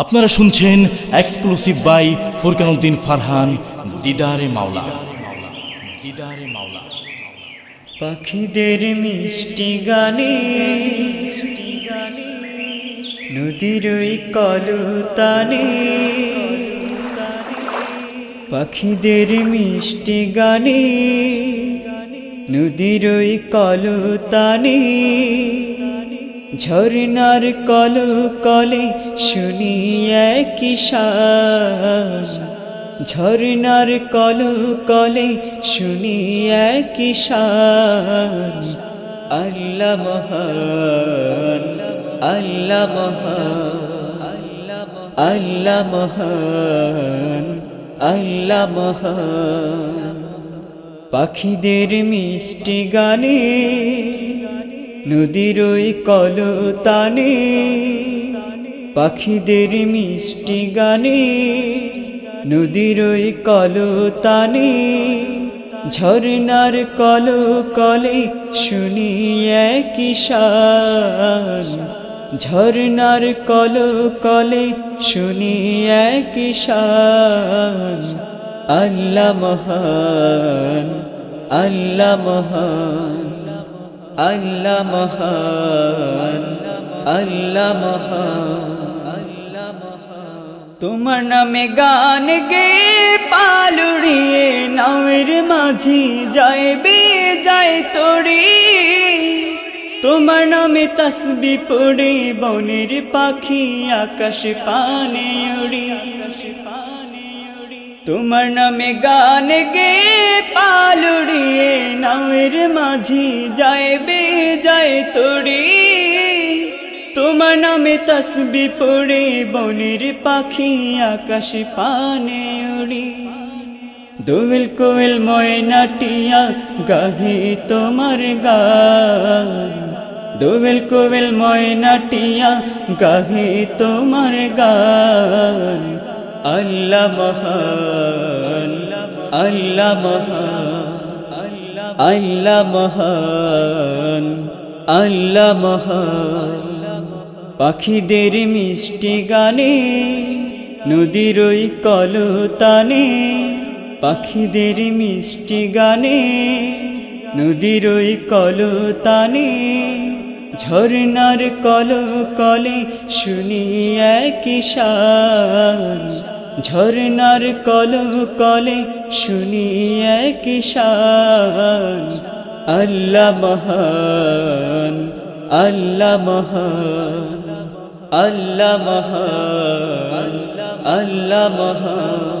আপনারা শুনছেন exclusive by Furkanuddin Farhan, দিদারে মাওলা। দিদারে মাওলা। পাখিদের মিষ্টি গানে, নদীর ওই কলতানে, পাখিদের মিষ্টি গানে, নদীর কলতানে ঝর্নার কল কলে শুনি শাস ঝর্নার কল কলে শুনি একই শান আল্লাহ মহান আল্লাহ মহান আল্লাহ মহান আল্লাহ মহান। পাখিদের মিষ্টি গানে নদীর ওই কলতানে পাখিদের মিষ্টি গানে নদীর ওই কলতানে ঝর্নার কল কলে শুনি একই শান ঝর্নার কল কলে শুনি একই শান আল্লাহ মহান আল্লাহ মহান। আল্লাহ মহান আল্লাহ মহান। তোমার নামে গান গে, পালুড়িয়ে নামের মাঝি যাইবে যায় তোরি। তোমার নামে তসবি পড়ে, বনের পাখি আকাশ পানে উড়ি আকাশ পানে উড়ি। তোমার নামে গান গে পালুড়িয়ে নামের মাঝি যাইবে যায় তোরি তোমার নামে তসবি পড়ে, বনের পাখি আকাশ পানে উড়ি। দোয়েল কোয়েল ময়নাটিয়া গাহে তোমার গান। দোয়েল কোয়েল ময়নাটিয়া গাহে তোমার গান। আল্লাহ মহান। আল্লাহ মহান আল্লাহ মহান আল্লাহ মহান। পাখিদের মিষ্টি গানে, নদীর ওই কলতানে, পাখিদের মিষ্টি গানে, নদীর ওই কলতানে ঝর্নার কল কলে শুনি শান। ঝর্নার কল কলে শুনি শান আল্লাহ মহান আল্লাহ মহান আল্লাহ মহান আল্লাহ মহান।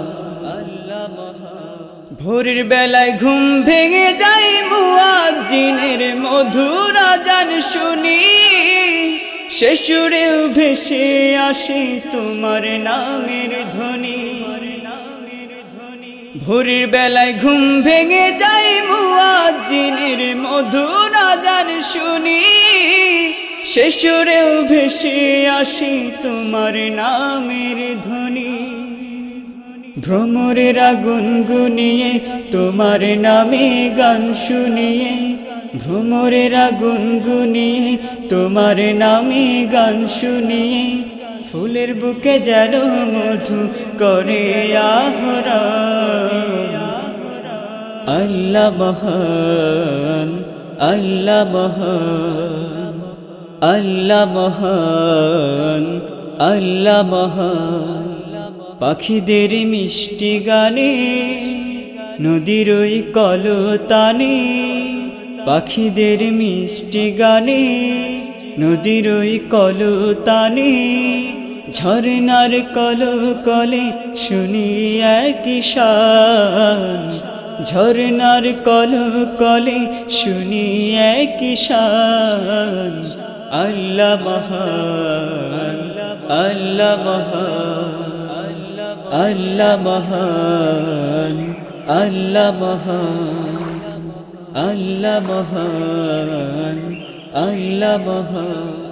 ভোরের বেলায় ঘুম ভেঙে যাই মুয়াজ্জিনের মধুর আজান শুনি। শেষুরেও ভেসে আসে তোমার নামের ধ্বনি। ভোরের বেলায় ঘুম ভেঙে যাই মুয়াজ্জিনের মধুর আজান শুনি। শেষুরেও ভেসে আসে তোমার নামের ধ্বনি। ভ্রমরের আগুন গুনিয়ে তোমার নামে গান শুনিয়ে। ভ্রমরের আগুন গুনিয়ে তোমার নামে গান শুনিয়ে। ফুলের বুকে যেন মধু করে আল্লাহ মহান আল্লাহ মহান আল্লাহ মহান আল্লাহ মহান। পাখিদের মিষ্টি গানে, নদীর ওই কলতানে, পাখিদের মিষ্টি গানে, নদীর ওই কলতানে ঝর্নার কল কলে শুনি শান। ঝর্নার কল কলে শুনি শান। আল্লাহ মহান আল্লাহ মহান আল্লাহ মহান আল্লাহ মহান আল্লাহ মহান আল্লাহ মহান।